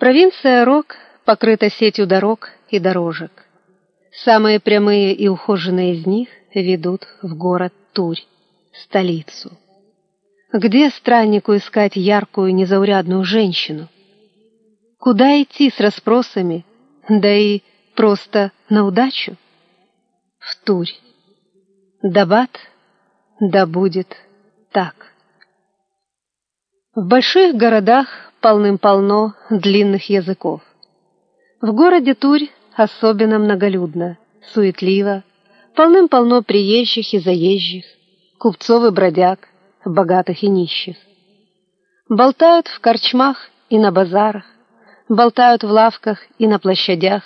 Провинция Рок покрыта сетью дорог и дорожек. Самые прямые и ухоженные из них ведут в город Турь, столицу. Где страннику искать яркую, незаурядную женщину? Куда идти с расспросами, да и просто на удачу? В Турь. Дабат, да будет так. В больших городах полным-полно длинных языков. В городе Турь особенно многолюдно, суетливо, полным-полно приезжих и заезжих, купцов и бродяг, богатых и нищих. Болтают в корчмах и на базарах, болтают в лавках и на площадях,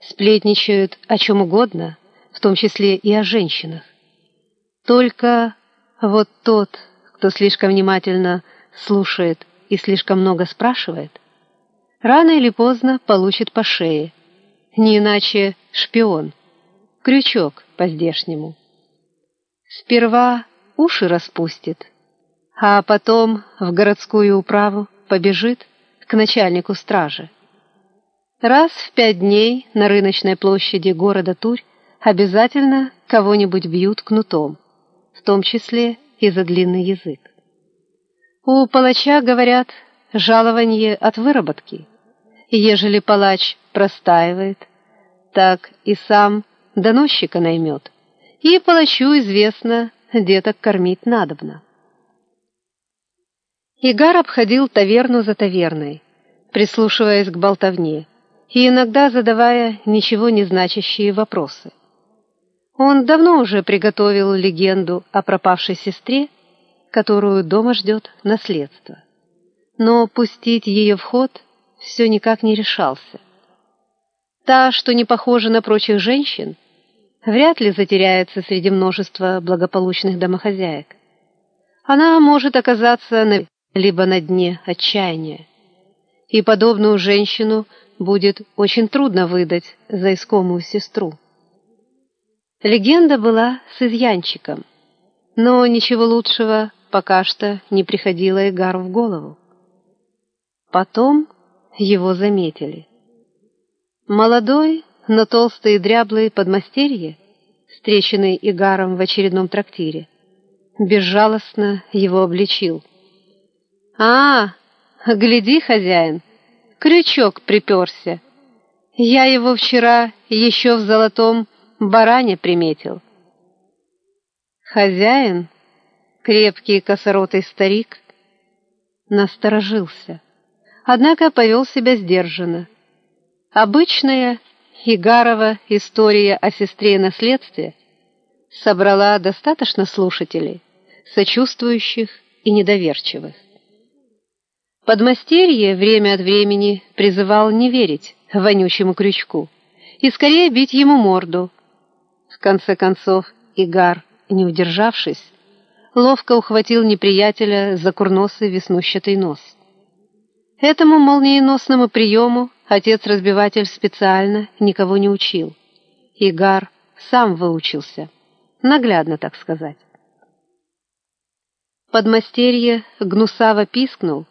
сплетничают о чем угодно, в том числе и о женщинах. Только вот тот, кто слишком внимательно слушает и слишком много спрашивает, рано или поздно получит по шее, не иначе шпион, крючок по-здешнему. Сперва уши распустит, а потом в городскую управу побежит к начальнику стражи. Раз в пять дней на рыночной площади города Турь обязательно кого-нибудь бьют кнутом, в том числе и за длинный язык. У палача, говорят, жалование от выработки, ежели палач простаивает, так и сам доносчика наймет, и палачу известно, деток кормить надобно. Игар обходил таверну за таверной, прислушиваясь к болтовне и иногда задавая ничего не значащие вопросы. Он давно уже приготовил легенду о пропавшей сестре, которую дома ждет наследство. Но пустить ее в ход все никак не решался. Та, что не похожа на прочих женщин, вряд ли затеряется среди множества благополучных домохозяек. Она может оказаться на, либо на дне отчаяния. И подобную женщину будет очень трудно выдать за искомую сестру. Легенда была с изъянчиком, но ничего лучшего пока что не приходило Игару в голову. Потом его заметили. Молодой, но толстый и дряблый подмастерье, встреченный Игаром в очередном трактире, безжалостно его обличил. «А, гляди, хозяин, крючок приперся. Я его вчера еще в золотом баране приметил». Хозяин, крепкий косоротый старик, насторожился, однако повел себя сдержанно. Обычная Игарова история о сестре и наследстве собрала достаточно слушателей, сочувствующих и недоверчивых. Подмастерье время от времени призывал не верить вонючему крючку и скорее бить ему морду. В конце концов, Игар, не удержавшись, ловко ухватил неприятеля за курносый веснущатый нос. Этому молниеносному приему отец-разбиватель специально никого не учил. Игар сам выучился, наглядно, так сказать. Подмастерье гнусаво пискнул,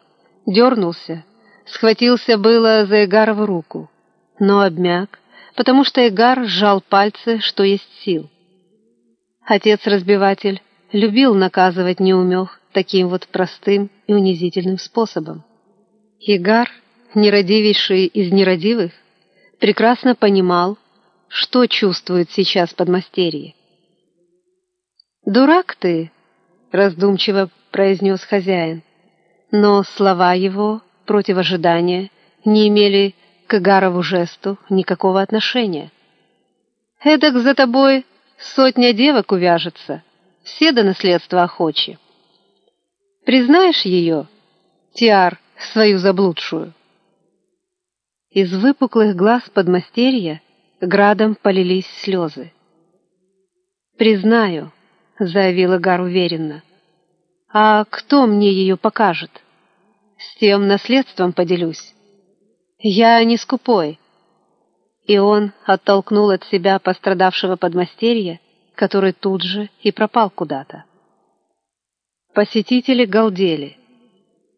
дернулся, схватился было за Игарову руку, но обмяк, потому что Игар сжал пальцы, что есть сил. Отец-разбиватель любил наказывать неумех таким вот простым и унизительным способом. Игар, нерадивейший из нерадивых, прекрасно понимал, что чувствует сейчас подмастерье. «Дурак ты!» — раздумчиво произнес хозяин, но слова его, против ожидания, не имели к Игарову жесту никакого отношения. «Эдак за тобой сотня девок увяжется, все до наследства охочи. Признаешь ее, Тиар, свою заблудшую. Из выпуклых глаз подмастерья градом полились слезы. «Признаю», — заявила Гар уверенно. «А кто мне ее покажет? С тем наследством поделюсь. Я не скупой». И он оттолкнул от себя пострадавшего подмастерья, который тут же и пропал куда-то. Посетители галдели.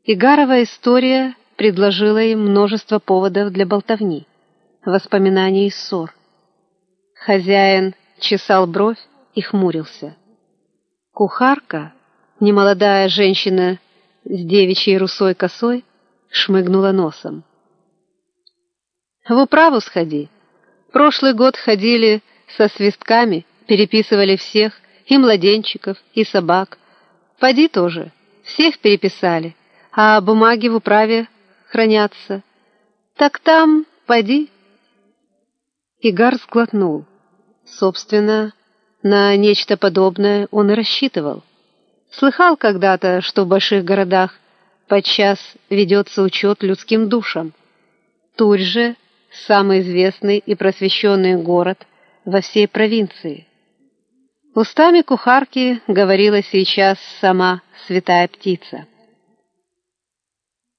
Игарова история предложила им множество поводов для болтовни, воспоминаний и ссор. Хозяин чесал бровь и хмурился. Кухарка, немолодая женщина с девичьей русой косой, шмыгнула носом. «В управу сходи. Прошлый год ходили со свистками, переписывали всех, и младенчиков, и собак. Поди тоже, всех переписали, а бумаги в управе хранятся. Так там, поди». Игар сглотнул. Собственно, на нечто подобное он и рассчитывал. Слыхал когда-то, что в больших городах подчас ведется учет людским душам. Турь же — самый известный и просвещенный город во всей провинции. Устами кухарки говорила сейчас сама святая птица.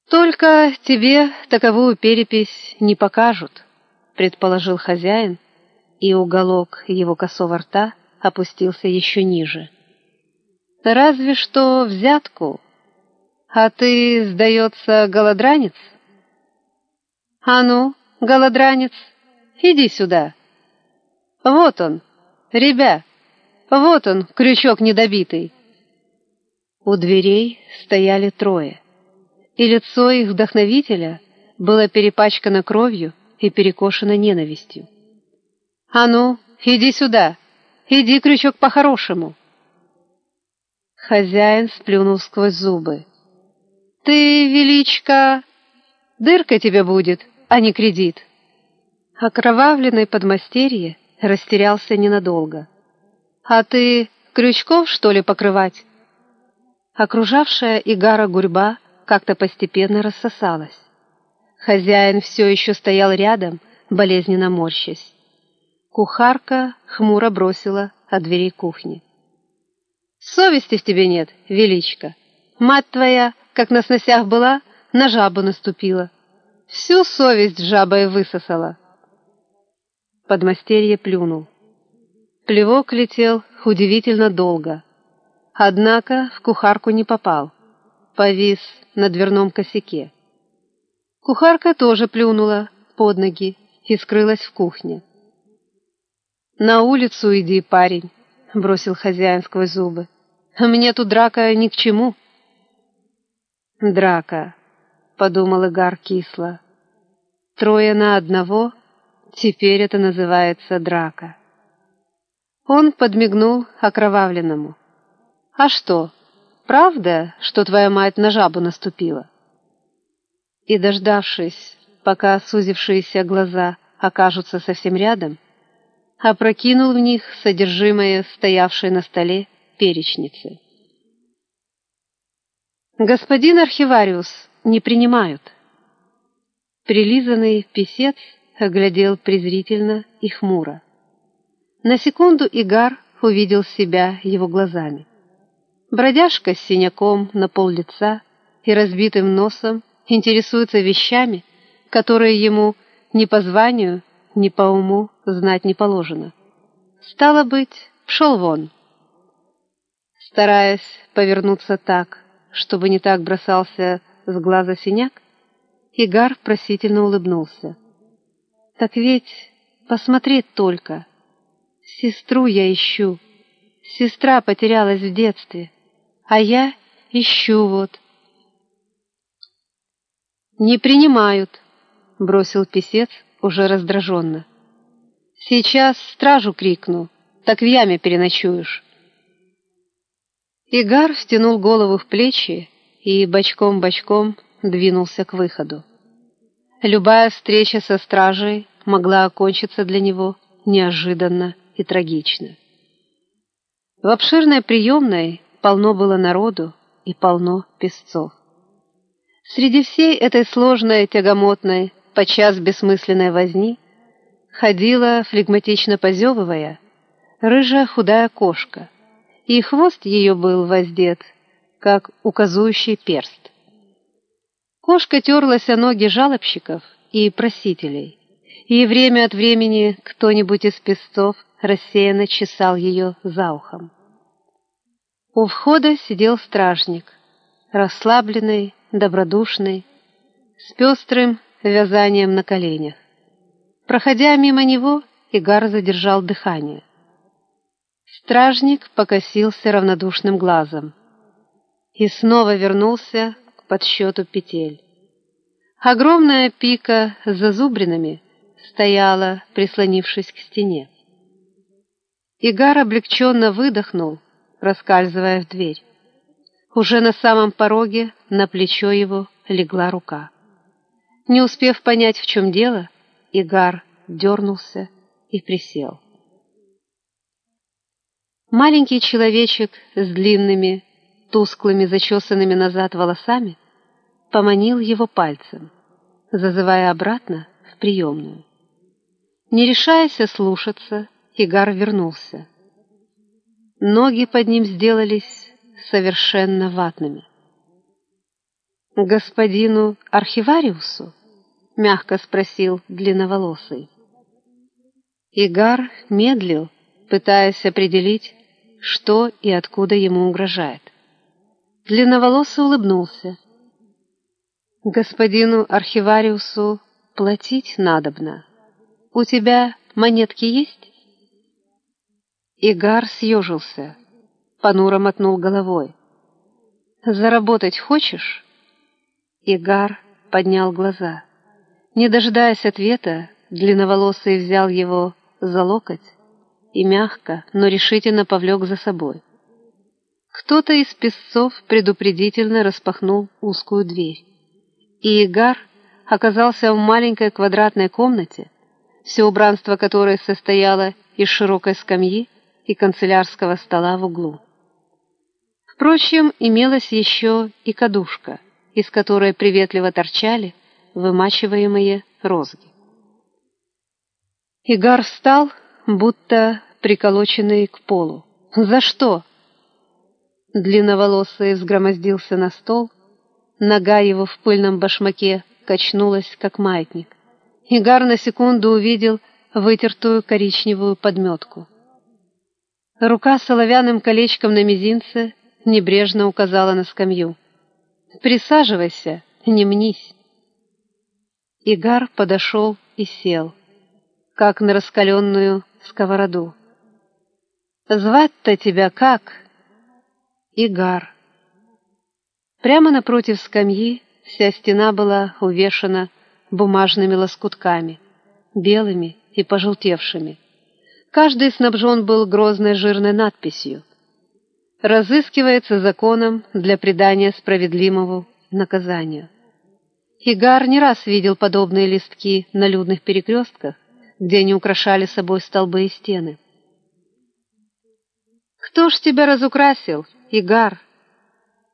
«Только тебе таковую перепись не покажут», — предположил хозяин, и уголок его косого рта опустился еще ниже. «Разве что взятку. А ты, сдается, голодранец?» «А ну, голодранец, иди сюда!» «Вот он, ребя, вот он, крючок недобитый!» У дверей стояли трое, и лицо их вдохновителя было перепачкано кровью и перекошено ненавистью. «А ну, иди сюда! Иди, крючок, по-хорошему!» Хозяин сплюнул сквозь зубы. «Ты, величка, дырка тебе будет, а не кредит!» Окровавленный подмастерье растерялся ненадолго. «А ты крючков, что ли, покрывать?» Окружавшая Игара гурьба как-то постепенно рассосалась. Хозяин все еще стоял рядом, болезненно морщась. Кухарка хмуро бросила от дверей кухни. «Совести в тебе нет, величка. Мать твоя, как на сносях была, на жабу наступила. Всю совесть жабой высосала». Подмастерье плюнул. Плевок летел удивительно долго. Однако в кухарку не попал. Повис на дверном косяке. Кухарка тоже плюнула под ноги и скрылась в кухне. «На улицу иди, парень», — бросил хозяин сквозь зубы. «Мне тут драка ни к чему». «Драка», — подумал Игар кисло. «Трое на одного, теперь это называется драка». Он подмигнул окровавленному. «А что, правда, что твоя мать на жабу наступила?» И, дождавшись, пока сузившиеся глаза окажутся совсем рядом, опрокинул в них содержимое стоявшей на столе перечницы. «Господин архивариус, не принимают». Прилизанный писец оглядел презрительно и хмуро. На секунду Игар увидел себя его глазами. Бродяжка с синяком на пол лица и разбитым носом интересуется вещами, которые ему ни по званию, ни по уму знать не положено. Стало быть, пшел вон. Стараясь повернуться так, чтобы не так бросался с глаза синяк, Игар просительно улыбнулся. «Так ведь посмотреть только. Сестру я ищу. Сестра потерялась в детстве, а я ищу вот». «Не принимают», — бросил писец уже раздраженно. «Сейчас стражу крикну, так в яме переночуешь». Игар втянул голову в плечи и бочком-бочком двинулся к выходу. Любая встреча со стражей могла окончиться для него неожиданно и трагично. В обширной приемной полно было народу и полно песцов. Среди всей этой сложной, тягомотной, подчас бессмысленной возни, ходила, флегматично позевывая, рыжая худая кошка, и хвост ее был воздет, как указующий перст. Кошка терлась о ноги жалобщиков и просителей, и время от времени кто-нибудь из песцов рассеянно чесал ее за ухом. У входа сидел стражник, расслабленный, добродушный, с пестрым вязанием на коленях. Проходя мимо него, Игар задержал дыхание. Стражник покосился равнодушным глазом и снова вернулся к подсчету петель. Огромная пика с зазубринами стояла, прислонившись к стене. Игар облегченно выдохнул, проскальзывая в дверь. Уже на самом пороге на плечо его легла рука. Не успев понять, в чем дело, Игар дернулся и присел. Маленький человечек с длинными, тусклыми, зачесанными назад волосами поманил его пальцем, зазывая обратно в приемную. Не решаясь слушаться, Игар вернулся. Ноги под ним сделались совершенно ватными. «Господину архивариусу?» — мягко спросил длинноволосый. Игар медлил, пытаясь определить, что и откуда ему угрожает. Длинноволосый улыбнулся. «Господину архивариусу платить надобно. У тебя монетки есть?» Игар съежился, понуро мотнул головой. «Заработать хочешь?» Игар поднял глаза. Не дожидаясь ответа, длинноволосый взял его за локоть и мягко, но решительно повлек за собой. Кто-то из песцов предупредительно распахнул узкую дверь, и Игар оказался в маленькой квадратной комнате, все убранство которой состояло из широкой скамьи и канцелярского стола в углу. Впрочем, имелась еще и кадушка, из которой приветливо торчали вымачиваемые розги. Игар встал, будто приколоченный к полу. «За что?» Длинноволосый взгромоздился на стол, нога его в пыльном башмаке качнулась, как маятник. Игар на секунду увидел вытертую коричневую подметку. Рука с соловянным колечком на мизинце небрежно указала на скамью. «Присаживайся, не мнись». Игар подошел и сел, как на раскаленную сковороду. «Звать-то тебя как?» «Игар». Прямо напротив скамьи вся стена была увешана бумажными лоскутками, белыми и пожелтевшими. Каждый снабжен был грозной жирной надписью «Разыскивается законом для придания справедливому наказанию». Игар не раз видел подобные листки на людных перекрестках, где они украшали собой столбы и стены. «Кто ж тебя разукрасил, Игар?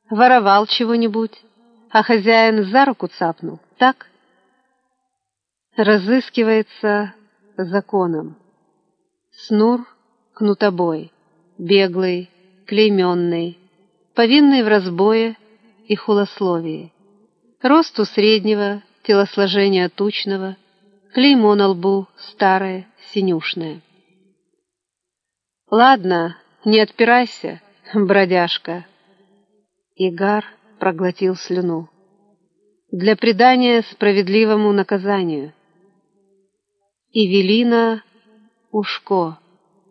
Воровал чего-нибудь, а хозяин за руку цапнул, так?» Разыскивается законом. Снур кнутобой, беглый, клейменный, повинный в разбое и хулословии. Росту среднего, телосложения тучного, клеймо на лбу старое, синюшное. «Ладно, не отпирайся, бродяжка!» Игар проглотил слюну. «Для предания справедливому наказанию». Евелина Ушко,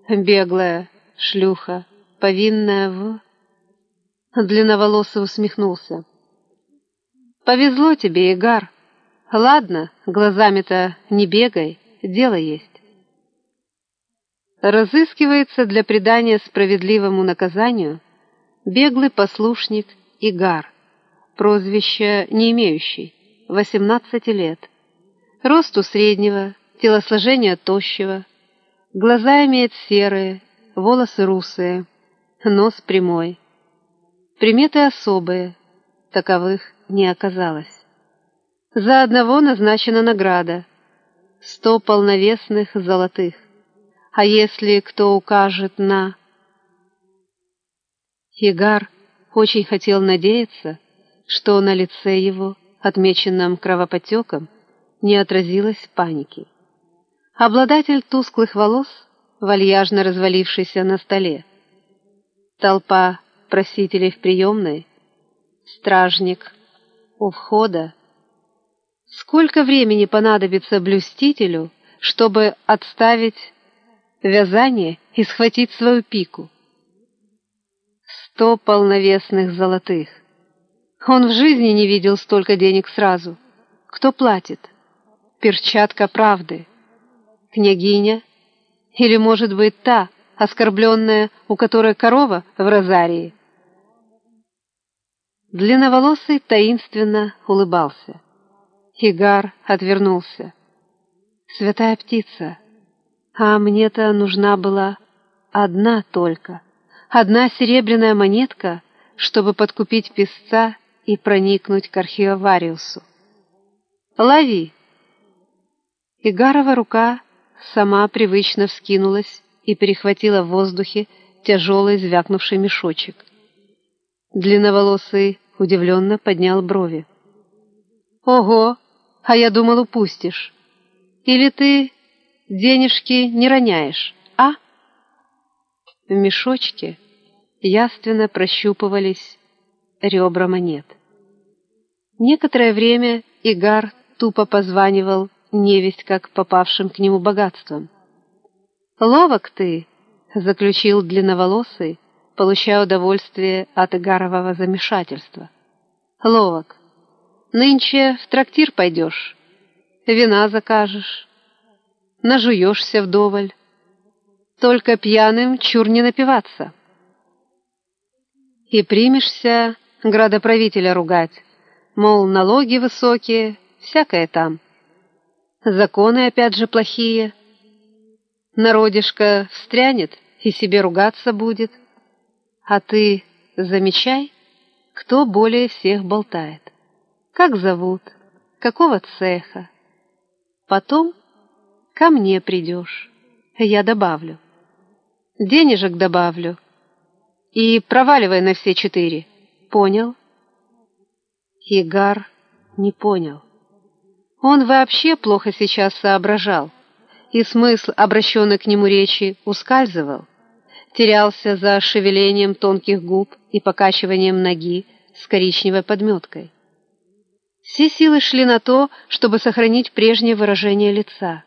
беглая шлюха, повинная в... Длинноволосый усмехнулся. «Повезло тебе, Игар. Ладно, глазами-то не бегай, дело есть. Разыскивается для придания справедливому наказанию беглый послушник Игар, прозвище не имеющий, 18 лет, росту среднего, телосложения тощего, Глаза имеет серые, волосы русые, нос прямой. Приметы особые, таковых не оказалось. За одного назначена награда — сто полновесных золотых. А если кто укажет на... Игар очень хотел надеяться, что на лице его, отмеченном кровопотеком, не отразилось паники. Обладатель тусклых волос, вальяжно развалившийся на столе. Толпа просителей в приемной, стражник у входа, Сколько времени понадобится блюстителю, чтобы отставить вязание и схватить свою пику? Сто полновесных золотых. Он в жизни не видел столько денег сразу. Кто платит? Перчатка правды. Княгиня? Или, может быть, та, оскорбленная, у которой корова в розарии? Длинноволосый таинственно улыбался. Хигар отвернулся. «Святая птица, а мне-то нужна была одна только, одна серебряная монетка, чтобы подкупить песца и проникнуть к архивариусу. Лови!» Игарова рука сама привычно вскинулась и перехватила в воздухе тяжелый звякнувший мешочек. Длинноволосый удивленно поднял брови. «Ого! А я думал, упустишь. Или ты денежки не роняешь, а?» В мешочке яственно прощупывались ребра монет. Некоторое время Игар тупо позванивал невесть как попавшим к нему богатством. «Ловок ты!» — заключил длинноволосый, получая удовольствие от Игарового замешательства. «Ловок! Нынче в трактир пойдешь, вина закажешь, нажуешься вдоволь. Только пьяным чур не напиваться. И примешься градоправителя ругать, мол, налоги высокие, всякое там. Законы опять же плохие. Народишко встрянет и себе ругаться будет. А ты замечай, кто более всех болтает. Как зовут? Какого цеха? Потом ко мне придешь. Я добавлю. Денежек добавлю. И проваливай на все четыре. Понял? Игар не понял. Он вообще плохо сейчас соображал, и смысл обращенной к нему речи ускальзывал, терялся за шевелением тонких губ и покачиванием ноги с коричневой подметкой. Все силы шли на то, чтобы сохранить прежнее выражение лица.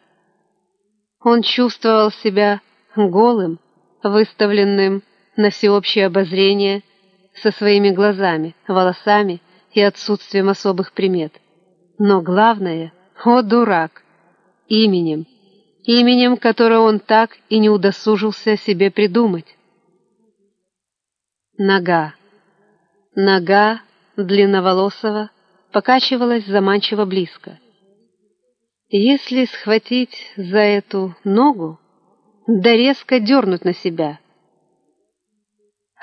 Он чувствовал себя голым, выставленным на всеобщее обозрение со своими глазами, волосами и отсутствием особых примет. Но главное, о дурак, именем, именем, которое он так и не удосужился себе придумать. Нога. Нога длинноволосого покачивалась заманчиво близко. Если схватить за эту ногу, да резко дернуть на себя.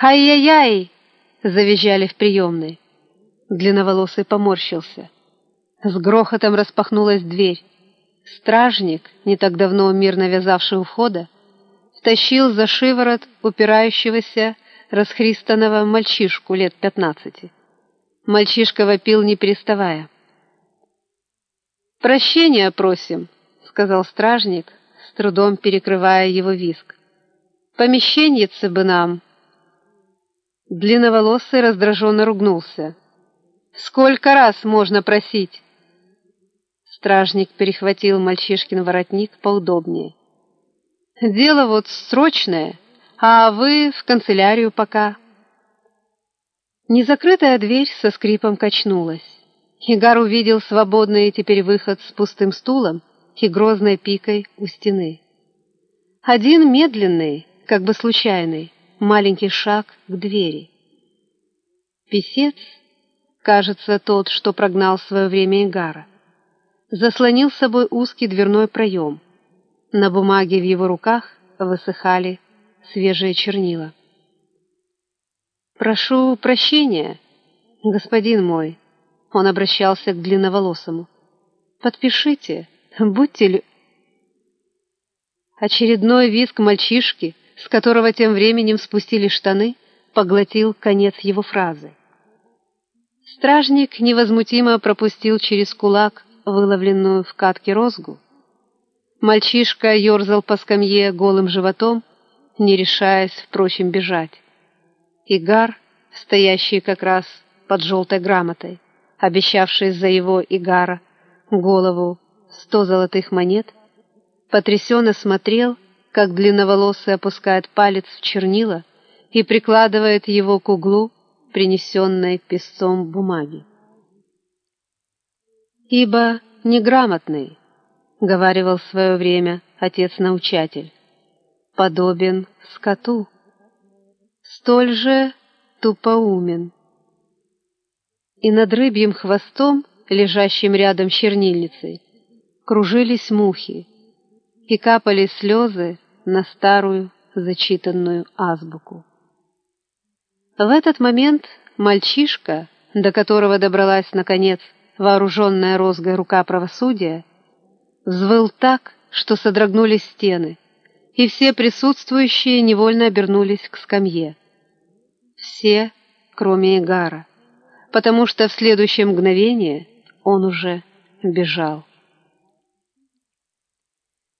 «Ай-яй-яй!» — завизжали в приемной. Длинноволосый поморщился. С грохотом распахнулась дверь. Стражник, не так давно мирно вязавший у входа, втащил за шиворот упирающегося расхристанного мальчишку лет пятнадцати. Мальчишка вопил, не переставая. «Прощения просим», — сказал стражник, с трудом перекрывая его виск. «Помещеннице бы нам». Длинноволосый раздраженно ругнулся. «Сколько раз можно просить?» Стражник перехватил мальчишкин воротник поудобнее. «Дело вот срочное, а вы в канцелярию пока». Незакрытая дверь со скрипом качнулась. Хигар увидел свободный теперь выход с пустым стулом и грозной пикой у стены. Один медленный, как бы случайный, маленький шаг к двери. Песец, кажется, тот, что прогнал свое время Игара, заслонил с собой узкий дверной проем. На бумаге в его руках высыхали свежие чернила. «Прошу прощения, господин мой», — он обращался к длинноволосому. «Подпишите, будьте ли...» Очередной визг мальчишки, с которого тем временем спустили штаны, поглотил конец его фразы. Стражник невозмутимо пропустил через кулак выловленную в катке розгу. Мальчишка ерзал по скамье голым животом, не решаясь, впрочем, бежать. Игар, стоящий как раз под желтой грамотой, обещавший за его Игара голову сто золотых монет, потрясенно смотрел, как длинноволосый опускает палец в чернила и прикладывает его к углу, принесенной песцом бумаги. «Ибо неграмотный», — говаривал в свое время отец-научатель, — «подобен скоту, столь же тупоумен». И над рыбьим хвостом, лежащим рядом с чернильницей, кружились мухи и капали слезы на старую зачитанную азбуку. В этот момент мальчишка, до которого добралась, наконец, вооруженная розгой рука правосудия, взвыл так, что содрогнулись стены, и все присутствующие невольно обернулись к скамье. Все, кроме Игара, потому что в следующее мгновение он уже бежал.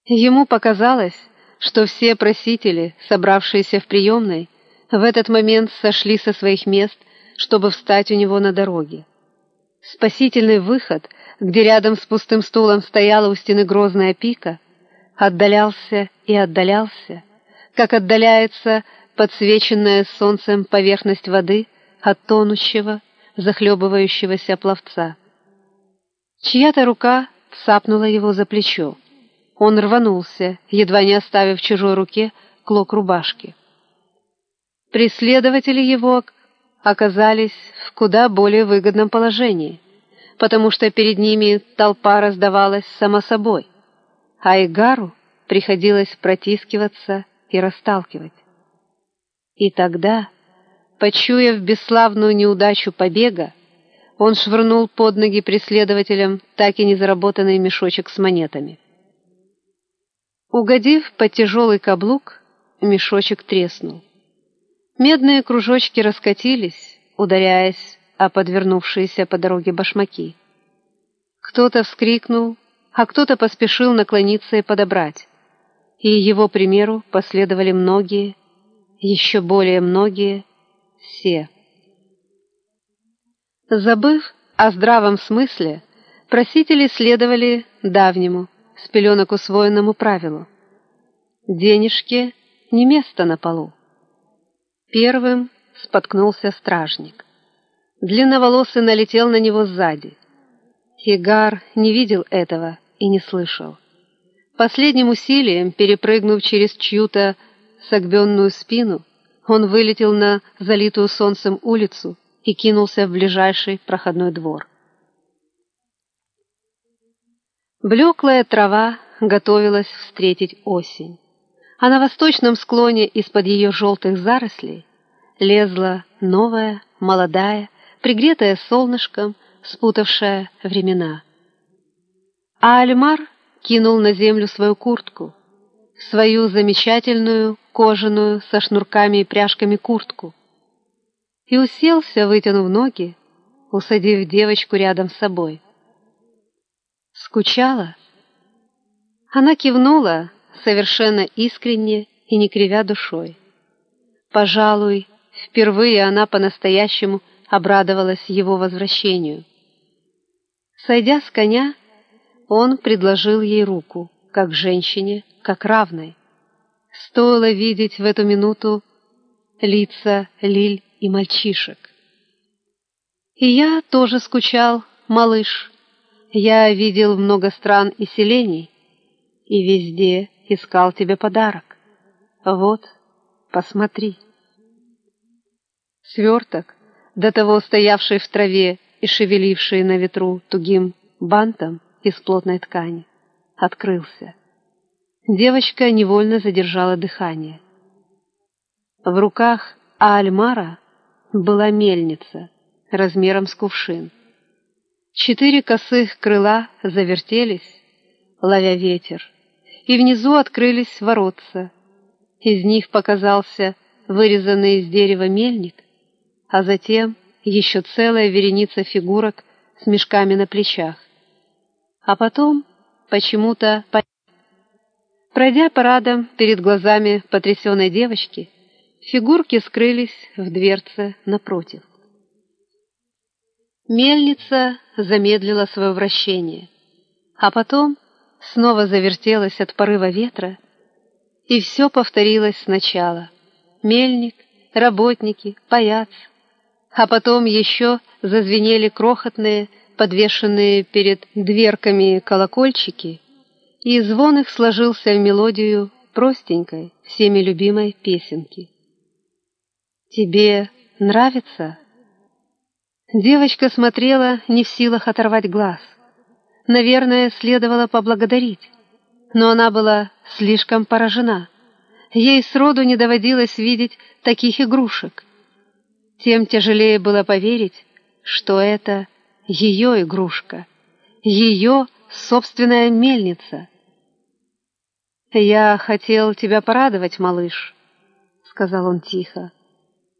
Ему показалось, что все просители, собравшиеся в приемной, в этот момент сошли со своих мест, чтобы встать у него на дороге. Спасительный выход, где рядом с пустым стулом стояла у стены грозная пика, отдалялся и отдалялся, как отдаляется подсвеченная солнцем поверхность воды от тонущего, захлебывающегося пловца. Чья-то рука цапнула его за плечо. Он рванулся, едва не оставив в чужой руке клок рубашки. Преследователи его оказались в куда более выгодном положении, потому что перед ними толпа раздавалась само собой, а Игару приходилось протискиваться и расталкивать. И тогда, почуяв бесславную неудачу побега, он швырнул под ноги преследователям так и не заработанный мешочек с монетами. Угодив под тяжелый каблук, мешочек треснул. Медные кружочки раскатились, ударяясь о подвернувшиеся по дороге башмаки. Кто-то вскрикнул, а кто-то поспешил наклониться и подобрать. И его примеру последовали многие, еще более многие, все. Забыв о здравом смысле, просители следовали давнему, с пеленок усвоенному правилу. Денежки не место на полу. Первым споткнулся стражник. Длинноволосый налетел на него сзади. Хигар не видел этого и не слышал. Последним усилием, перепрыгнув через чью-то согбенную спину, он вылетел на залитую солнцем улицу и кинулся в ближайший проходной двор. Блеклая трава готовилась встретить осень а на восточном склоне из-под ее желтых зарослей лезла новая, молодая, пригретая солнышком, спутавшая времена. А Альмар кинул на землю свою куртку, свою замечательную кожаную со шнурками и пряжками куртку, и уселся, вытянув ноги, усадив девочку рядом с собой. Скучала? Она кивнула, совершенно искренне и не кривя душой. Пожалуй, впервые она по-настоящему обрадовалась его возвращению. Сойдя с коня, он предложил ей руку, как женщине, как равной. Стоило видеть в эту минуту лица Лиль и мальчишек. И я тоже скучал, малыш. Я видел много стран и селений, и везде искал тебе подарок. Вот, посмотри. Сверток, до того стоявший в траве и шевеливший на ветру тугим бантом из плотной ткани, открылся. Девочка невольно задержала дыхание. В руках Аальмара была мельница размером с кувшин. Четыре косых крыла завертелись, ловя ветер, и внизу открылись воротца. Из них показался вырезанный из дерева мельник, а затем еще целая вереница фигурок с мешками на плечах. А потом почему-то... Пройдя парадом перед глазами потрясенной девочки, фигурки скрылись в дверце напротив. Мельница замедлила свое вращение. А потом снова завертелась от порыва ветра, и все повторилось сначала. Мельник, работники, паяц. А потом еще зазвенели крохотные, подвешенные перед дверками колокольчики, и звон их сложился в мелодию простенькой, всеми любимой песенки. «Тебе нравится?» Девочка смотрела, не в силах оторвать глаз. Наверное, следовало поблагодарить, но она была слишком поражена. Ей сроду не доводилось видеть таких игрушек. Тем тяжелее было поверить, что это ее игрушка, ее собственная мельница. «Я хотел тебя порадовать, малыш», — сказал он тихо.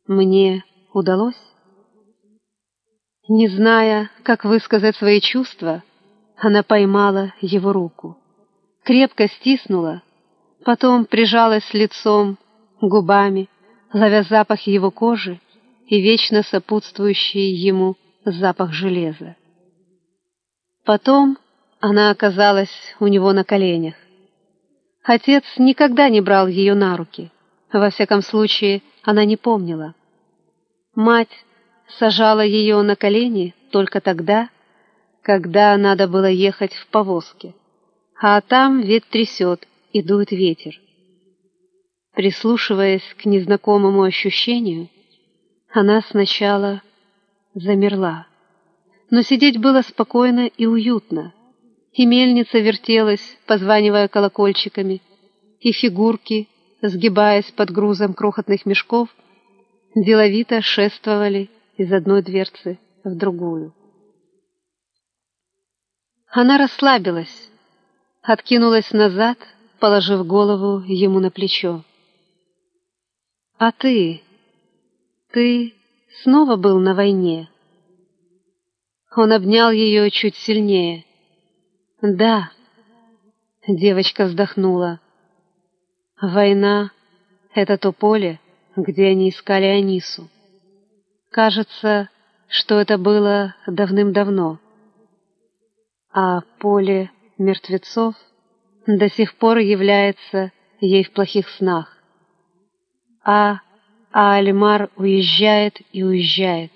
«Мне удалось?» Не зная, как высказать свои чувства, она поймала его руку, крепко стиснула, потом прижалась лицом, губами, ловя запах его кожи и вечно сопутствующий ему запах железа. Потом она оказалась у него на коленях. Отец никогда не брал ее на руки, во всяком случае она не помнила. Мать сажала ее на колени только тогда, когда надо было ехать в повозке, а там ветрь трясет и дует ветер. Прислушиваясь к незнакомому ощущению, она сначала замерла. Но сидеть было спокойно и уютно, и мельница вертелась, позванивая колокольчиками, и фигурки, сгибаясь под грузом крохотных мешков, деловито шествовали из одной дверцы в другую. Она расслабилась, откинулась назад, положив голову ему на плечо. «А ты? Ты снова был на войне?» Он обнял ее чуть сильнее. «Да», — девочка вздохнула. «Война — это то поле, где они искали Анису. Кажется, что это было давным-давно. А поле мертвецов до сих пор является ей в плохих снах. А, а Альмар уезжает и уезжает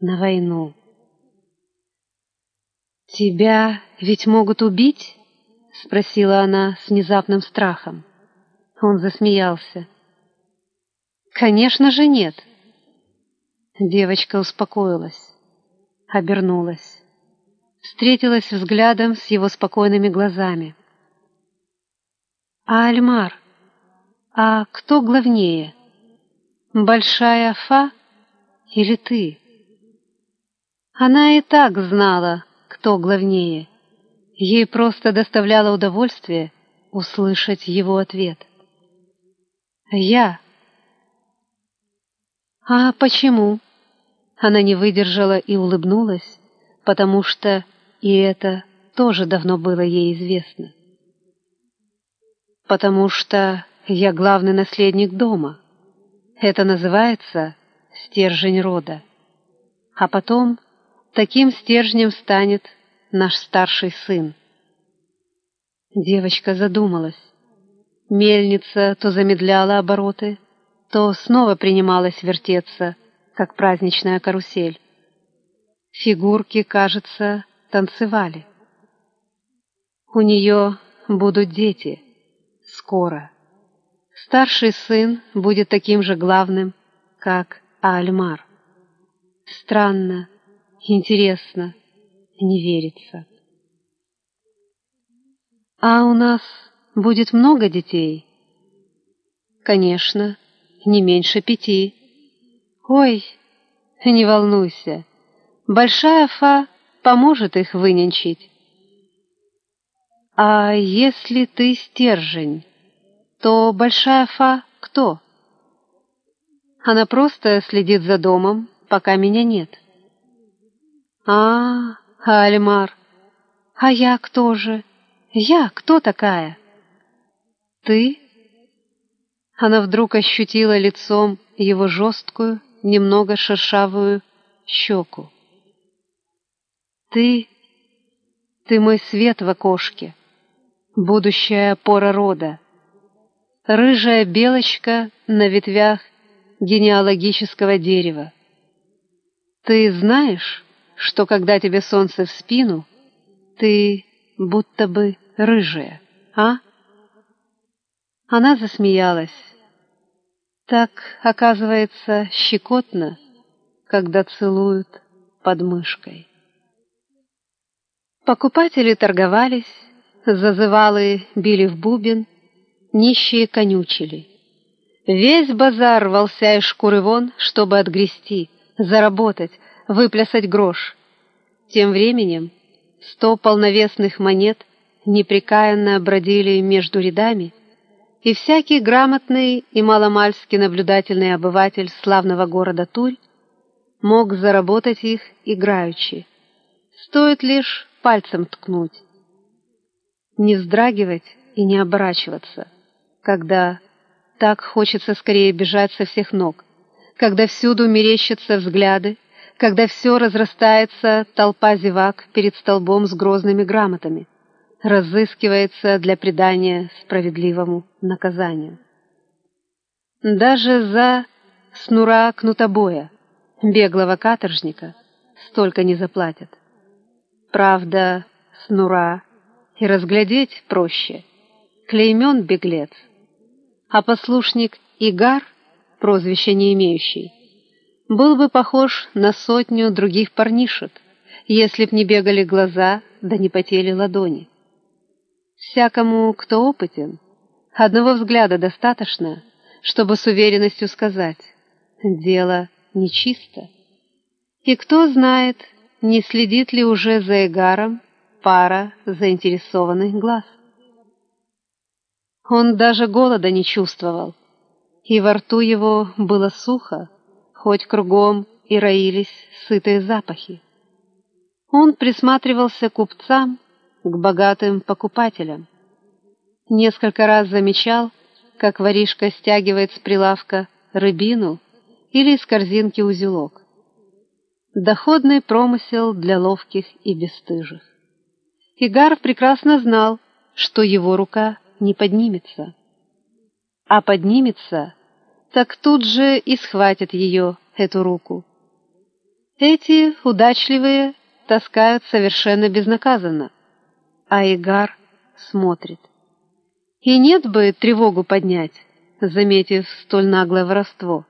на войну. «Тебя ведь могут убить?» — спросила она с внезапным страхом. Он засмеялся. «Конечно же нет». Девочка успокоилась, обернулась, встретилась взглядом с его спокойными глазами. «А Альмар? А кто главнее? Большая Фа или ты?» Она и так знала, кто главнее. Ей просто доставляло удовольствие услышать его ответ. «Я», «А почему?» Она не выдержала и улыбнулась, потому что и это тоже давно было ей известно. «Потому что я главный наследник дома. Это называется стержень рода. А потом таким стержнем станет наш старший сын». Девочка задумалась. Мельница то замедляла обороты, то снова принималась вертеться, как праздничная карусель. Фигурки, кажется, танцевали. У нее будут дети. Скоро. Старший сын будет таким же главным, как Альмар. Странно, интересно, не верится. А у нас будет много детей? Конечно, не меньше пяти. Ой, не волнуйся, большая Фа поможет их выненчить. А если ты стержень, то большая Фа кто? Она просто следит за домом, пока меня нет. А, Альмар, а я кто же? Я кто такая? Ты она вдруг ощутила лицом его жесткую, немного шершавую щеку. «Ты... Ты мой свет в окошке, будущая пора рода, рыжая белочка на ветвях генеалогического дерева. Ты знаешь, что когда тебе солнце в спину, ты будто бы рыжая, а? Она засмеялась. Так, оказывается, щекотно, когда целуют под мышкой. Покупатели торговались, зазывалы били в бубен, нищие конючили. Весь базар рвался из шкуры вон, чтобы отгрести, заработать, выплясать грош. Тем временем сто полновесных монет непрекаянно бродили между рядами, и всякий грамотный и маломальски наблюдательный обыватель славного города Турь мог заработать их играючи. Стоит лишь пальцем ткнуть. Не вздрагивать и не оборачиваться, когда так хочется скорее бежать со всех ног, когда всюду мерещатся взгляды, когда все разрастается толпа зевак перед столбом с грозными грамотами, разыскивается для придания справедливому наказанию. Даже за снура кнутобоя, беглого каторжника, столько не заплатят. Правда, снура и разглядеть проще. Клеймен беглец, а послушник Игар, прозвище не имеющий, был бы похож на сотню других парнишек, если б не бегали глаза да не потели ладони. Всякому, кто опытен, одного взгляда достаточно, чтобы с уверенностью сказать «дело нечисто». И кто знает, не следит ли уже за Эгаром пара заинтересованных глаз. Он даже голода не чувствовал, и во рту его было сухо, хоть кругом и роились сытые запахи. Он присматривался к купцам, к богатым покупателям. Несколько раз замечал, как воришка стягивает с прилавка рыбину или из корзинки узелок. Доходный промысел для ловких и бесстыжих. Игар прекрасно знал, что его рука не поднимется. А поднимется, так тут же и схватит ее, эту руку. Эти удачливые таскают совершенно безнаказанно, а Игар смотрит. И нет бы тревогу поднять, заметив столь наглое воровство,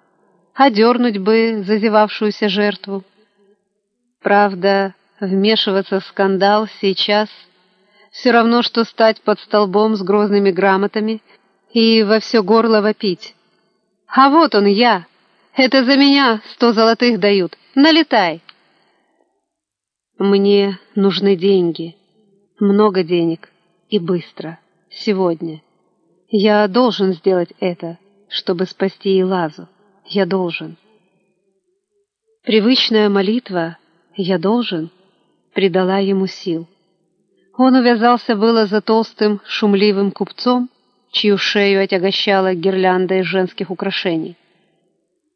одернуть бы зазевавшуюся жертву. Правда, вмешиваться в скандал сейчас все равно, что стать под столбом с грозными грамотами и во все горло вопить. «А вот он я! Это за меня сто золотых дают! Налетай!» «Мне нужны деньги, много денег и быстро, сегодня. Я должен сделать это, чтобы спасти Илазу. Я должен». Привычная молитва «Я должен» придала ему сил. Он увязался было за толстым, шумливым купцом, чью шею отягощала гирлянда из женских украшений.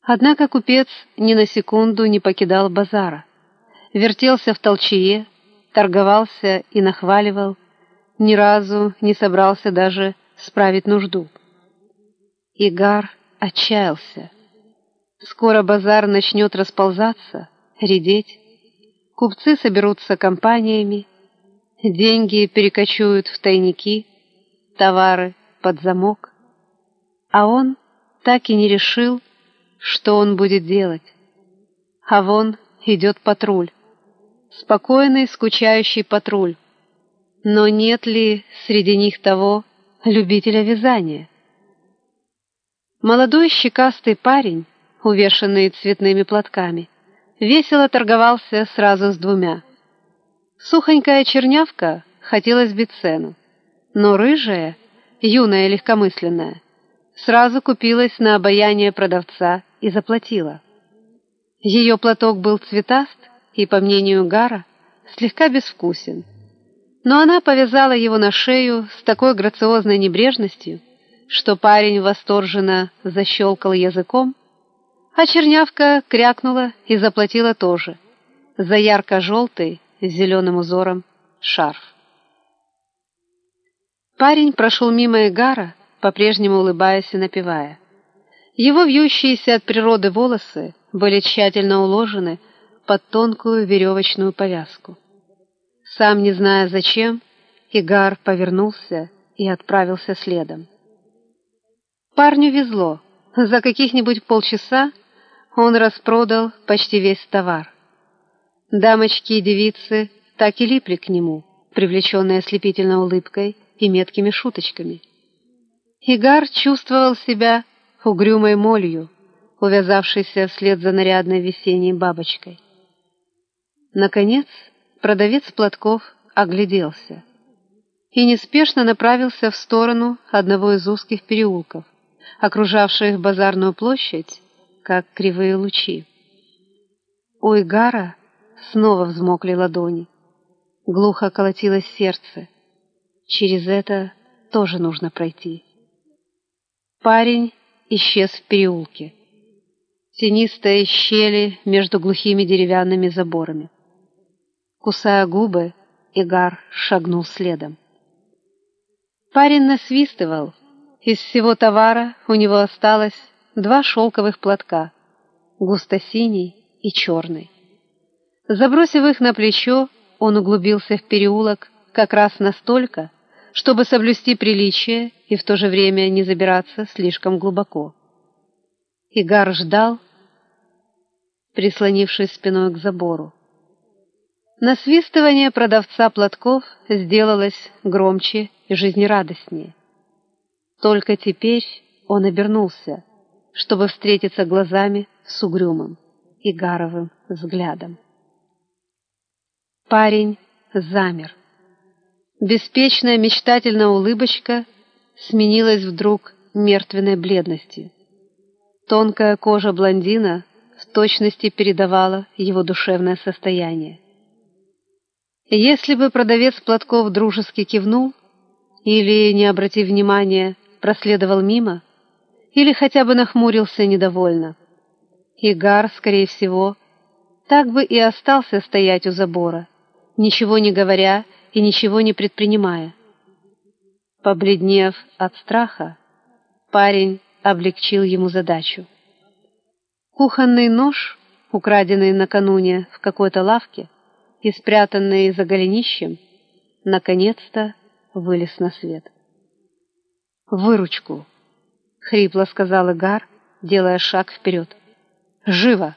Однако купец ни на секунду не покидал базара, вертелся в толчее, торговался и нахваливал, ни разу не собрался даже справить нужду. Игар отчаялся. Скоро базар начнет расползаться, редеть, купцы соберутся компаниями, деньги перекочуют в тайники, товары под замок, а он так и не решил, что он будет делать. А вон идет патруль, спокойный, скучающий патруль. Но нет ли среди них того любителя вязания? Молодой щекастый парень, увешанный цветными платками, весело торговался сразу с двумя. Сухонькая чернявка хотела сбить цену, но рыжая, юная легкомысленная, сразу купилась на обаяние продавца и заплатила. Ее платок был цветаст и, по мнению Гара, слегка безвкусен, но она повязала его на шею с такой грациозной небрежностью, что парень восторженно защелкал языком, а чернявка крякнула и заплатила тоже за ярко-желтый с зеленым узором шарф. Парень прошел мимо Игара, по-прежнему улыбаясь и напевая. Его вьющиеся от природы волосы были тщательно уложены под тонкую веревочную повязку. Сам не зная зачем, Игар повернулся и отправился следом. Парню везло. За каких-нибудь полчаса он распродал почти весь товар. Дамочки и девицы так и липли к нему, привлеченные ослепительной улыбкой и меткими шуточками. Игар чувствовал себя угрюмой молью, увязавшейся вслед за нарядной весенней бабочкой. Наконец, продавец платков огляделся и неспешно направился в сторону одного из узких переулков, окружавших базарную площадь, как кривые лучи. У Игара снова взмокли ладони. Глухо колотилось сердце. Через это тоже нужно пройти. Парень исчез в переулке. Тенистые щели между глухими деревянными заборами. Кусая губы, Игар шагнул следом. Парень насвистывал. Из всего товара у него осталось два шелковых платка, густо-синий и черный. Забросив их на плечо, он углубился в переулок как раз настолько, чтобы соблюсти приличие и в то же время не забираться слишком глубоко. Игар ждал, прислонившись спиной к забору. Насвистывание продавца платков сделалось громче и жизнерадостнее. Только теперь он обернулся, чтобы встретиться глазами с угрюмым и гаровым взглядом. Парень замер. Беспечная мечтательная улыбочка сменилась вдруг мертвенной бледностью. Тонкая кожа блондина в точности передавала его душевное состояние. Если бы продавец платков дружески кивнул, или, не обратив внимания, проследовал мимо, или хотя бы нахмурился недовольно, Игар, скорее всего, так бы и остался стоять у забора, ничего не говоря и ничего не предпринимая. Побледнев от страха, парень облегчил ему задачу. Кухонный нож, украденный накануне в какой-то лавке и спрятанный за голенищем, наконец-то вылез на свет. «Выручку!» — хрипло сказал Игар, делая шаг вперед. «Живо!»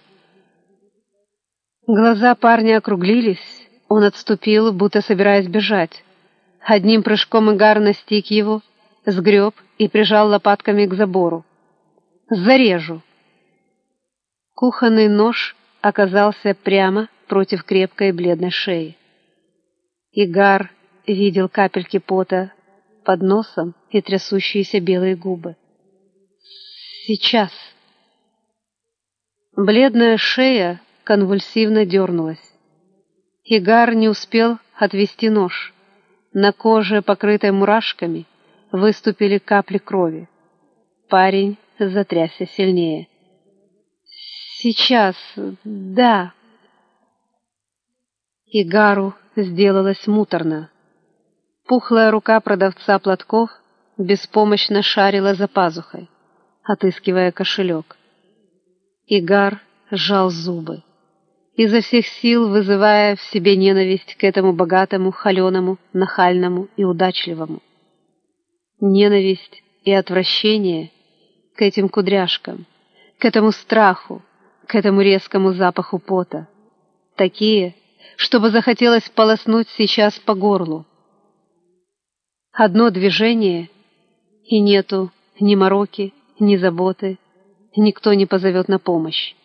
Глаза парня округлились, он отступил, будто собираясь бежать. Одним прыжком Игар настиг его, сгреб и прижал лопатками к забору. «Зарежу!» Кухонный нож оказался прямо против крепкой бледной шеи. Игар видел капельки пота под носом и трясущиеся белые губы. «Сейчас!» Бледная шея конвульсивно дернулась. Игар не успел отвести нож. На коже, покрытой мурашками, выступили капли крови. Парень затрясся сильнее. «Сейчас, да!» Игару сделалось муторно. Пухлая рука продавца платков беспомощно шарила за пазухой, отыскивая кошелек. Игар сжал зубы изо всех сил вызывая в себе ненависть к этому богатому, холеному, нахальному и удачливому. Ненависть и отвращение к этим кудряшкам, к этому страху, к этому резкому запаху пота. Такие, чтобы захотелось полоснуть сейчас по горлу. Одно движение, и нету ни мороки, ни заботы, никто не позовет на помощь.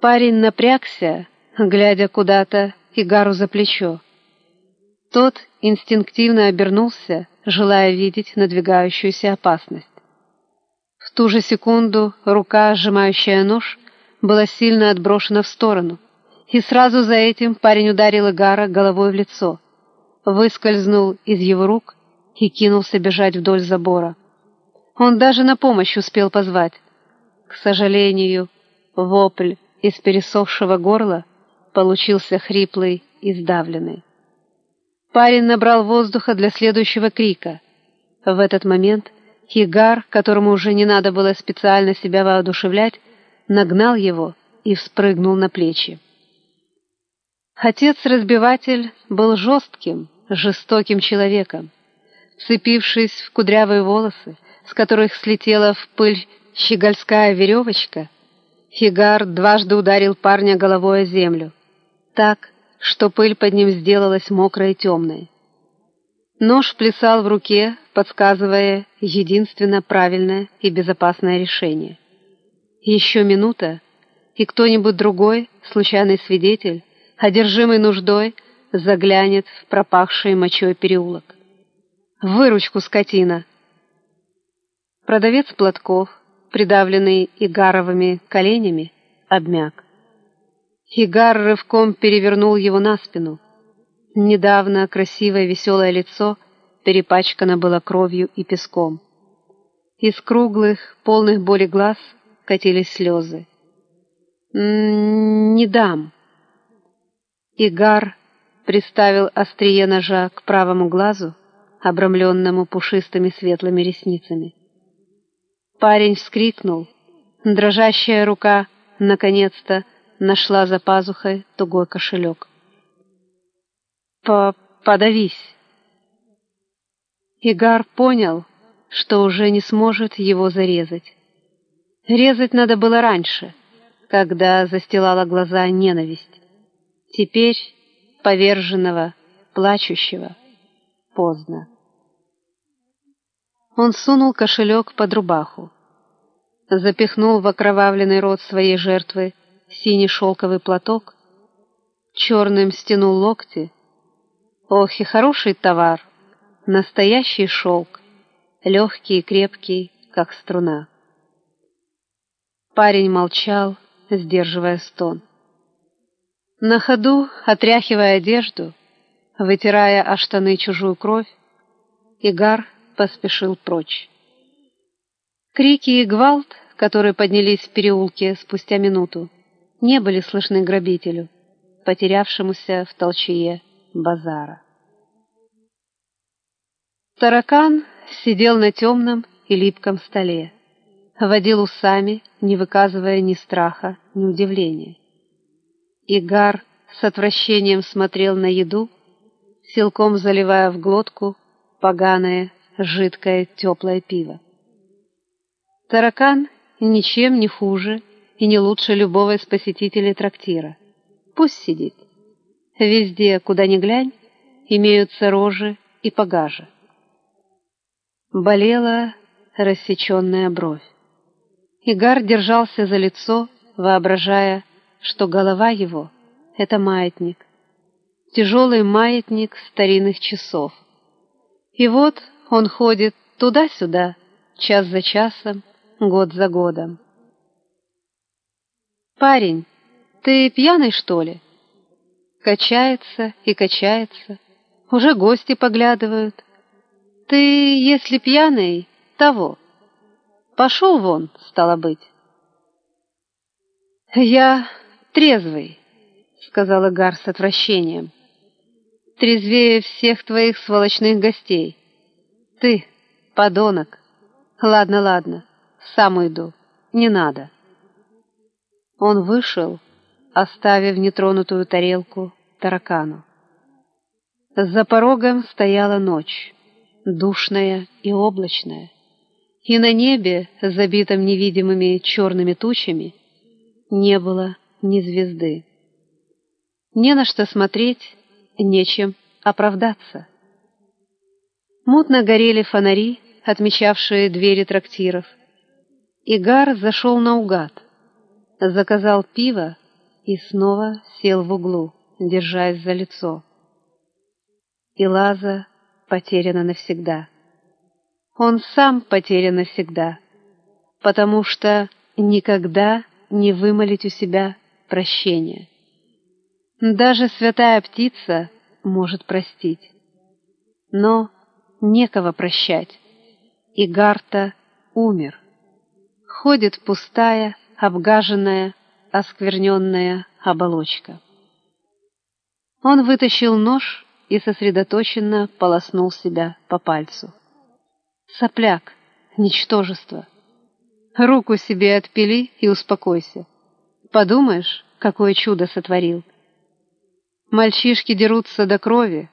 Парень напрягся, глядя куда-то Игару за плечо. Тот инстинктивно обернулся, желая видеть надвигающуюся опасность. В ту же секунду рука, сжимающая нож, была сильно отброшена в сторону, и сразу за этим парень ударил Игара головой в лицо, выскользнул из его рук и кинулся бежать вдоль забора. Он даже на помощь успел позвать. К сожалению, вопль из пересохшего горла получился хриплый и сдавленный. Парень набрал воздуха для следующего крика. В этот момент Хигар, которому уже не надо было специально себя воодушевлять, нагнал его и вспрыгнул на плечи. Отец-разбиватель был жестким, жестоким человеком. Цепившись в кудрявые волосы, с которых слетела в пыль щегольская веревочка, Хигар дважды ударил парня головой о землю, так, что пыль под ним сделалась мокрой и темной. Нож плясал в руке, подсказывая единственно правильное и безопасное решение. Еще минута, и кто-нибудь другой, случайный свидетель, одержимый нуждой, заглянет в пропахший мочой переулок. «Выручку, скотина!» Продавец платков, придавленный Игаровыми коленями, обмяк. Игар рывком перевернул его на спину. Недавно красивое веселое лицо перепачкано было кровью и песком. Из круглых, полных боли глаз катились слезы. «Не дам!» Игар приставил острие ножа к правому глазу, обрамленному пушистыми светлыми ресницами. Парень вскрикнул. Дрожащая рука, наконец-то, нашла за пазухой тугой кошелек. По «Подавись!» Игар понял, что уже не сможет его зарезать. Резать надо было раньше, когда застилала глаза ненависть. Теперь поверженного, плачущего, поздно. Он сунул кошелек под рубаху, запихнул в окровавленный рот своей жертвы синий шелковый платок, черным стянул локти. Ох, и хороший товар, настоящий шелк, легкий и крепкий, как струна. Парень молчал, сдерживая стон. На ходу, отряхивая одежду, вытирая о штаны чужую кровь, Игар поспешил прочь. Крики и гвалт, которые поднялись в переулке спустя минуту, не были слышны грабителю, потерявшемуся в толчее базара. Таракан сидел на темном и липком столе, водил усами, не выказывая ни страха, ни удивления. Игар с отвращением смотрел на еду, силком заливая в глотку поганое, жидкое, теплое пиво. Таракан ничем не хуже и не лучше любого из посетителей трактира. Пусть сидит. Везде, куда ни глянь, имеются рожи и погажи. Болела рассеченная бровь. Игар держался за лицо, воображая, что голова его — это маятник, тяжелый маятник старинных часов. И вот он ходит туда-сюда, час за часом, год за годом. «Парень, ты пьяный, что ли?» Качается и качается, уже гости поглядывают. «Ты, если пьяный, того. Пошел вон, стало быть». «Я трезвый», — сказал Игар с отвращением. «Трезвее всех твоих сволочных гостей. Ты, подонок. Ладно, ладно, сам уйду. Не надо». Он вышел, оставив нетронутую тарелку таракану. За порогом стояла ночь, душная и облачная, и на небе, забитом невидимыми черными тучами, не было ни звезды. Не на что смотреть, нечем оправдаться. Мутно горели фонари, отмечавшие двери трактиров. Игар зашел наугад, заказал пиво и снова сел в углу, держась за лицо. И Лаза потеряна навсегда. Он сам потерян навсегда, потому что никогда не вымолить у себя прощения. Даже святая птица может простить. Но некого прощать. И Гарта умер. Ходит пустая, обгаженная, оскверненная оболочка. Он вытащил нож и сосредоточенно полоснул себя по пальцу. Сопляк, ничтожество. Руку себе отпили и успокойся. Подумаешь, какое чудо сотворил. Мальчишки дерутся до крови,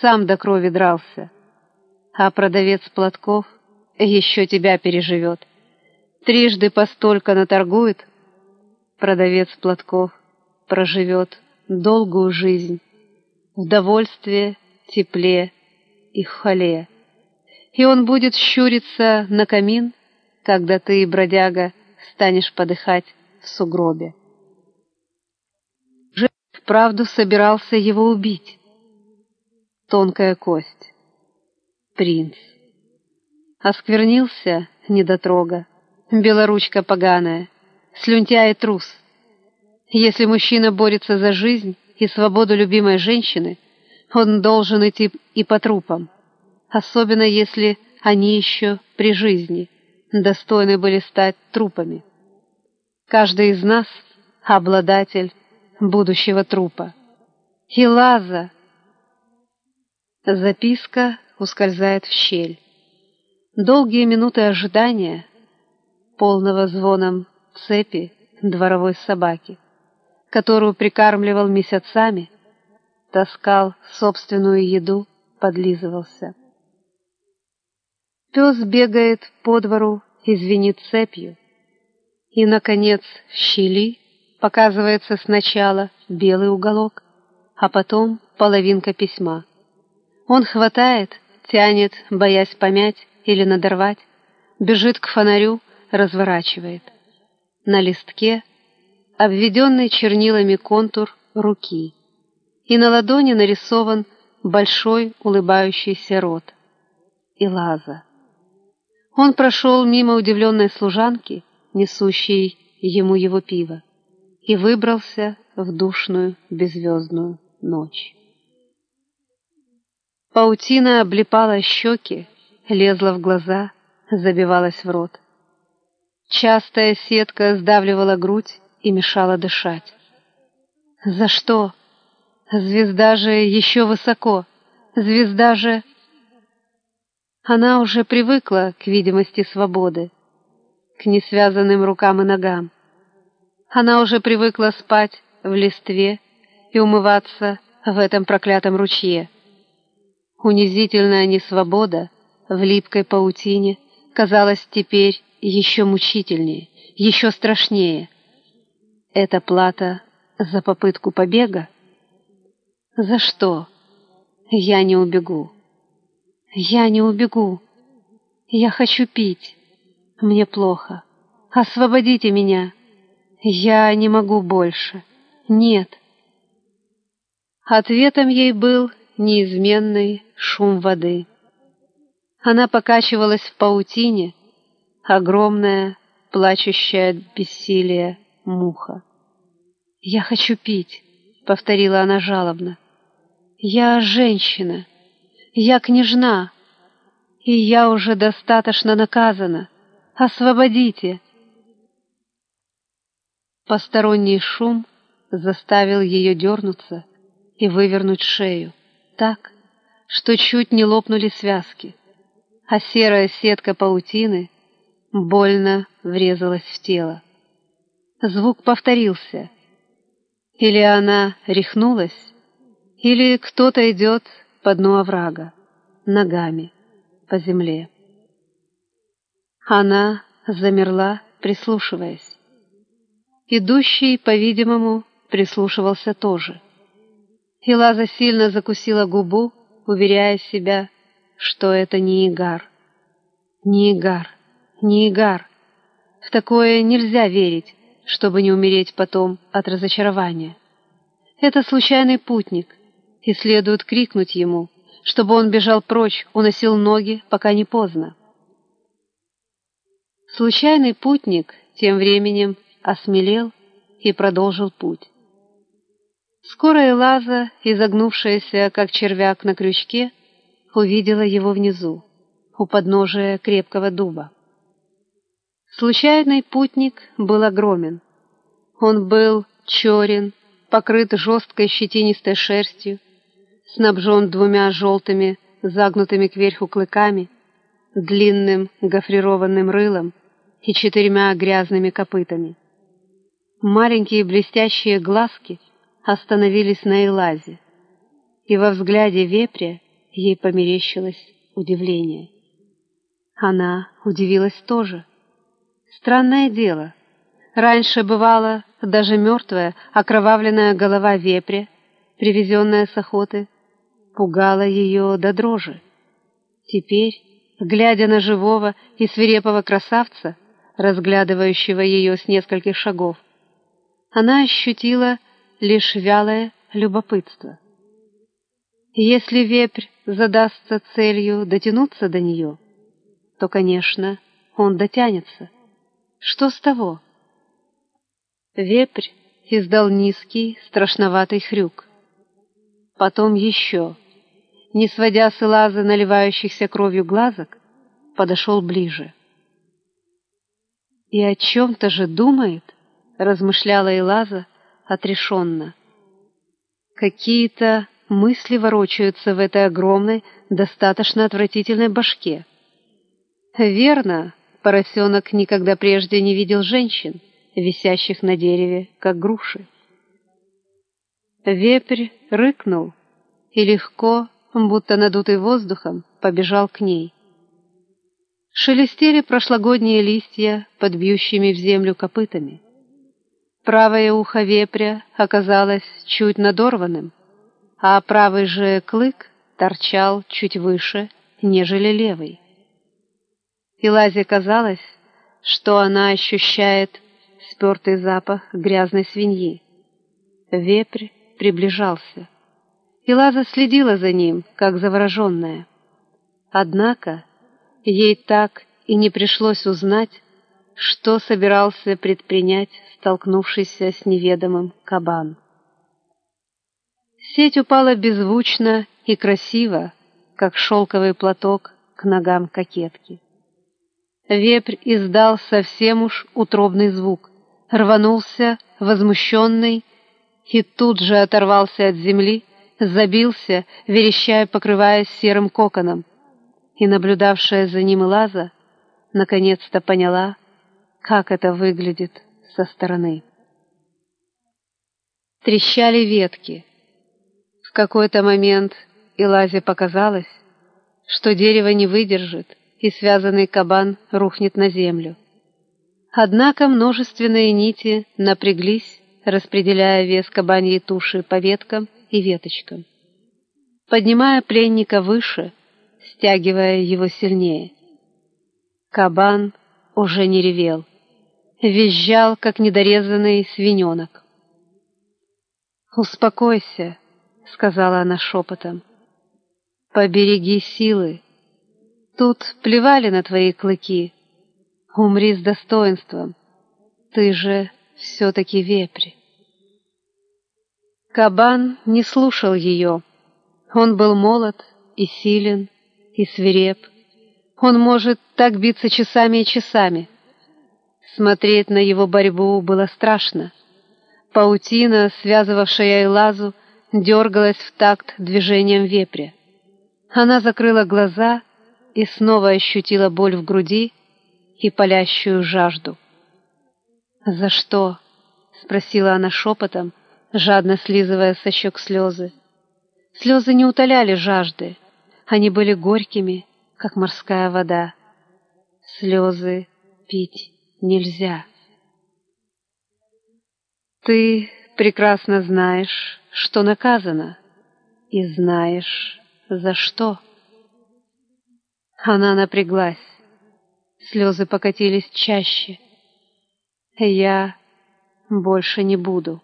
сам до крови дрался, а продавец платков еще тебя переживет. Трижды постолько наторгует, продавец платков проживет долгую жизнь в довольстве, тепле и хвале. И он будет щуриться на камин, когда ты, бродяга, станешь подыхать в сугробе. Же вправду собирался его убить. Тонкая кость. Принц. Осквернился недотрога, белоручка поганая, слюнтя и трус. Если мужчина борется за жизнь и свободу любимой женщины, он должен идти и по трупам, особенно если они еще при жизни достойны были стать трупами. Каждый из нас — обладатель будущего трупа. И Лаза... Записка ускользает в щель. Долгие минуты ожидания, полного звоном цепи дворовой собаки, которую прикармливал месяцами, таскал собственную еду, подлизывался. Пес бегает по двору и звенит цепью, и, наконец, в щели показывается сначала белый уголок, а потом половинка письма. Он хватает, тянет, боясь помять, или надорвать, бежит к фонарю, разворачивает. На листке обведенный чернилами контур руки, и на ладони нарисован большой улыбающийся рот. И лаза. Он прошел мимо удивленной служанки, несущей ему его пиво, и выбрался в душную беззвездную ночь. Паутина облипала щеки, лезла в глаза, забивалась в рот. Частая сетка сдавливала грудь и мешала дышать. За что? Звезда же еще высоко. Звезда же... Она уже привыкла к видимости свободы, к несвязанным рукам и ногам. Она уже привыкла спать в листве и умываться в этом проклятом ручье. Унизительная несвобода — в липкой паутине казалось теперь еще мучительнее, еще страшнее. Это плата за попытку побега? За что? Я не убегу. Я не убегу. Я хочу пить. Мне плохо. Освободите меня. Я не могу больше. Нет. Ответом ей был неизменный шум воды. Она покачивалась в паутине, огромная, плачущая от бессилия муха. «Я хочу пить», — повторила она жалобно. «Я женщина, я княжна, и я уже достаточно наказана. Освободите!» Посторонний шум заставил ее дернуться и вывернуть шею так, что чуть не лопнули связки а серая сетка паутины больно врезалась в тело. Звук повторился. Или она рехнулась, или кто-то идет по дну оврага, ногами, по земле. Она замерла, прислушиваясь. Идущий, по-видимому, прислушивался тоже. Хилаза сильно закусила губу, уверяя себя, что это не Игар. Не Игар, не Игар. В такое нельзя верить, чтобы не умереть потом от разочарования. Это случайный путник, и следует крикнуть ему, чтобы он бежал прочь, уносил ноги, пока не поздно. Случайный путник тем временем осмелел и продолжил путь. Скоро Элаза, изогнувшаяся, как червяк на крючке, увидела его внизу, у подножия крепкого дуба. Случайный путник был огромен. Он был черен, покрыт жесткой щетинистой шерстью, снабжен двумя желтыми, загнутыми кверху клыками, длинным гофрированным рылом и четырьмя грязными копытами. Маленькие блестящие глазки остановились на Элазе, и во взгляде вепря ей померещилось удивление. Она удивилась тоже. Странное дело. Раньше бывало даже мертвая, окровавленная голова вепря, привезенная с охоты, пугала ее до дрожи. Теперь, глядя на живого и свирепого красавца, разглядывающего ее с нескольких шагов, она ощутила лишь вялое любопытство. Если вепрь задастся целью дотянуться до нее, то, конечно, он дотянется. Что с того? Вепрь издал низкий, страшноватый хрюк. Потом еще, не сводя с Элаза наливающихся кровью глазок, подошел ближе. «И о чем-то же думает?» — размышляла Элаза отрешенно. «Какие-то мысли ворочаются в этой огромной, достаточно отвратительной башке. Верно, поросенок никогда прежде не видел женщин, висящих на дереве, как груши. Вепрь рыкнул и легко, будто надутый воздухом, побежал к ней. Шелестели прошлогодние листья под бьющими в землю копытами. Правое ухо вепря оказалось чуть надорванным, а правый же клык торчал чуть выше, нежели левый. И Лазе казалось, что она ощущает спертый запах грязной свиньи. Вепрь приближался. И Лаза следила за ним, как завороженная. Однако ей так и не пришлось узнать, что собирался предпринять столкнувшийся с неведомым кабан. Сеть упала беззвучно и красиво, как шелковый платок к ногам кокетки. Вепрь издал совсем уж утробный звук, рванулся, возмущенный, и тут же оторвался от земли, забился, верещая, покрываясь серым коконом, и наблюдавшая за ним Лаза наконец-то поняла, как это выглядит со стороны. Трещали ветки, в какой-то момент Илазе показалось, что дерево не выдержит, и связанный кабан рухнет на землю. Однако множественные нити напряглись, распределяя вес кабаньей туши по веткам и веточкам, поднимая пленника выше, стягивая его сильнее. Кабан уже не ревел, визжал, как недорезанный свиненок. «Успокойся», — сказала она шепотом. «Побереги силы. Тут плевали на твои клыки. Умри с достоинством. Ты же все-таки вепрь». Кабан не слушал ее. Он был молод и силен, и свиреп. Он может так биться часами и часами. Смотреть на его борьбу было страшно. Паутина, связывавшая Элазу, дергалась в такт движением вепря. Она закрыла глаза и снова ощутила боль в груди и палящую жажду. «За что?» — спросила она шепотом, жадно слизывая со щек слезы. Слезы не утоляли жажды, они были горькими, как морская вода. Слезы пить нельзя. «Ты прекрасно знаешь, что наказано, и знаешь, за что. Она напряглась. Слезы покатились чаще. Я больше не буду.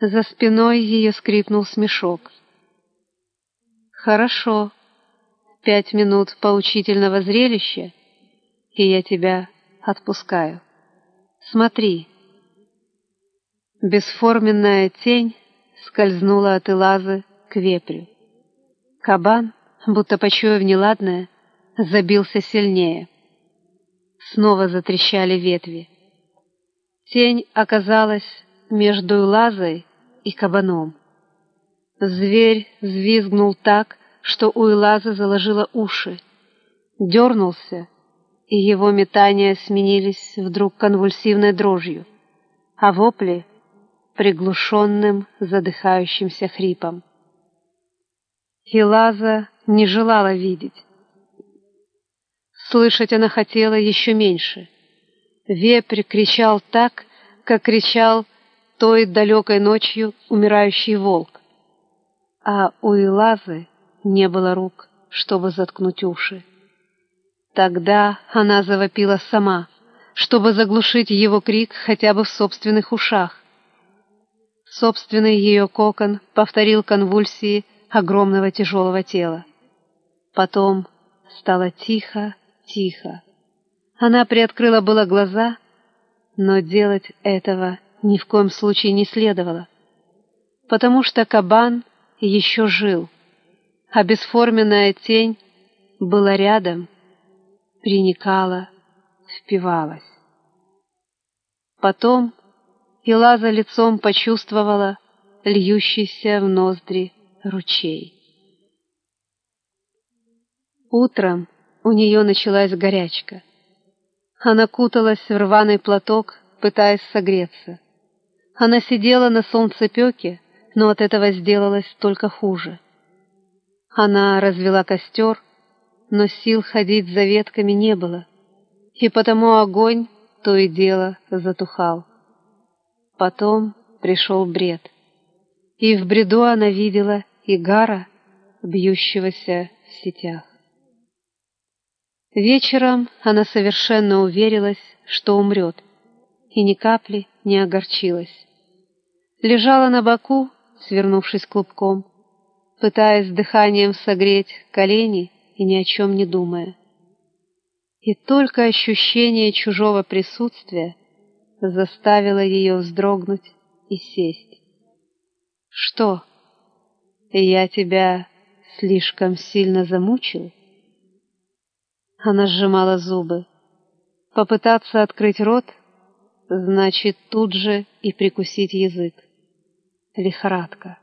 За спиной ее скрипнул смешок. «Хорошо. Пять минут поучительного зрелища, и я тебя отпускаю. Смотри». Бесформенная тень скользнула от Илазы к вепрю. Кабан, будто почуяв неладное, забился сильнее. Снова затрещали ветви. Тень оказалась между Илазой и кабаном. Зверь взвизгнул так, что у Илаза заложило уши. Дернулся, и его метания сменились вдруг конвульсивной дрожью, а вопли — приглушенным, задыхающимся хрипом. Илаза не желала видеть. Слышать она хотела еще меньше. Вепрь кричал так, как кричал той далекой ночью умирающий волк. А у Илазы не было рук, чтобы заткнуть уши. Тогда она завопила сама, чтобы заглушить его крик хотя бы в собственных ушах. Собственный ее кокон повторил конвульсии огромного тяжелого тела. Потом стало тихо, тихо. Она приоткрыла было глаза, но делать этого ни в коем случае не следовало, потому что кабан еще жил, а бесформенная тень была рядом, приникала, впивалась. Потом Илаза лицом почувствовала льющийся в ноздри ручей. Утром у нее началась горячка. Она куталась в рваный платок, пытаясь согреться. Она сидела на солнцепеке, но от этого сделалось только хуже. Она развела костер, но сил ходить за ветками не было, и потому огонь то и дело затухал. Потом пришел бред, и в бреду она видела Игара, бьющегося в сетях. Вечером она совершенно уверилась, что умрет, и ни капли не огорчилась. Лежала на боку, свернувшись клубком, пытаясь дыханием согреть колени и ни о чем не думая. И только ощущение чужого присутствия заставило ее вздрогнуть и сесть. «Что, я тебя слишком сильно замучил?» Она сжимала зубы. Попытаться открыть рот значит тут же и прикусить язык. Лихорадка.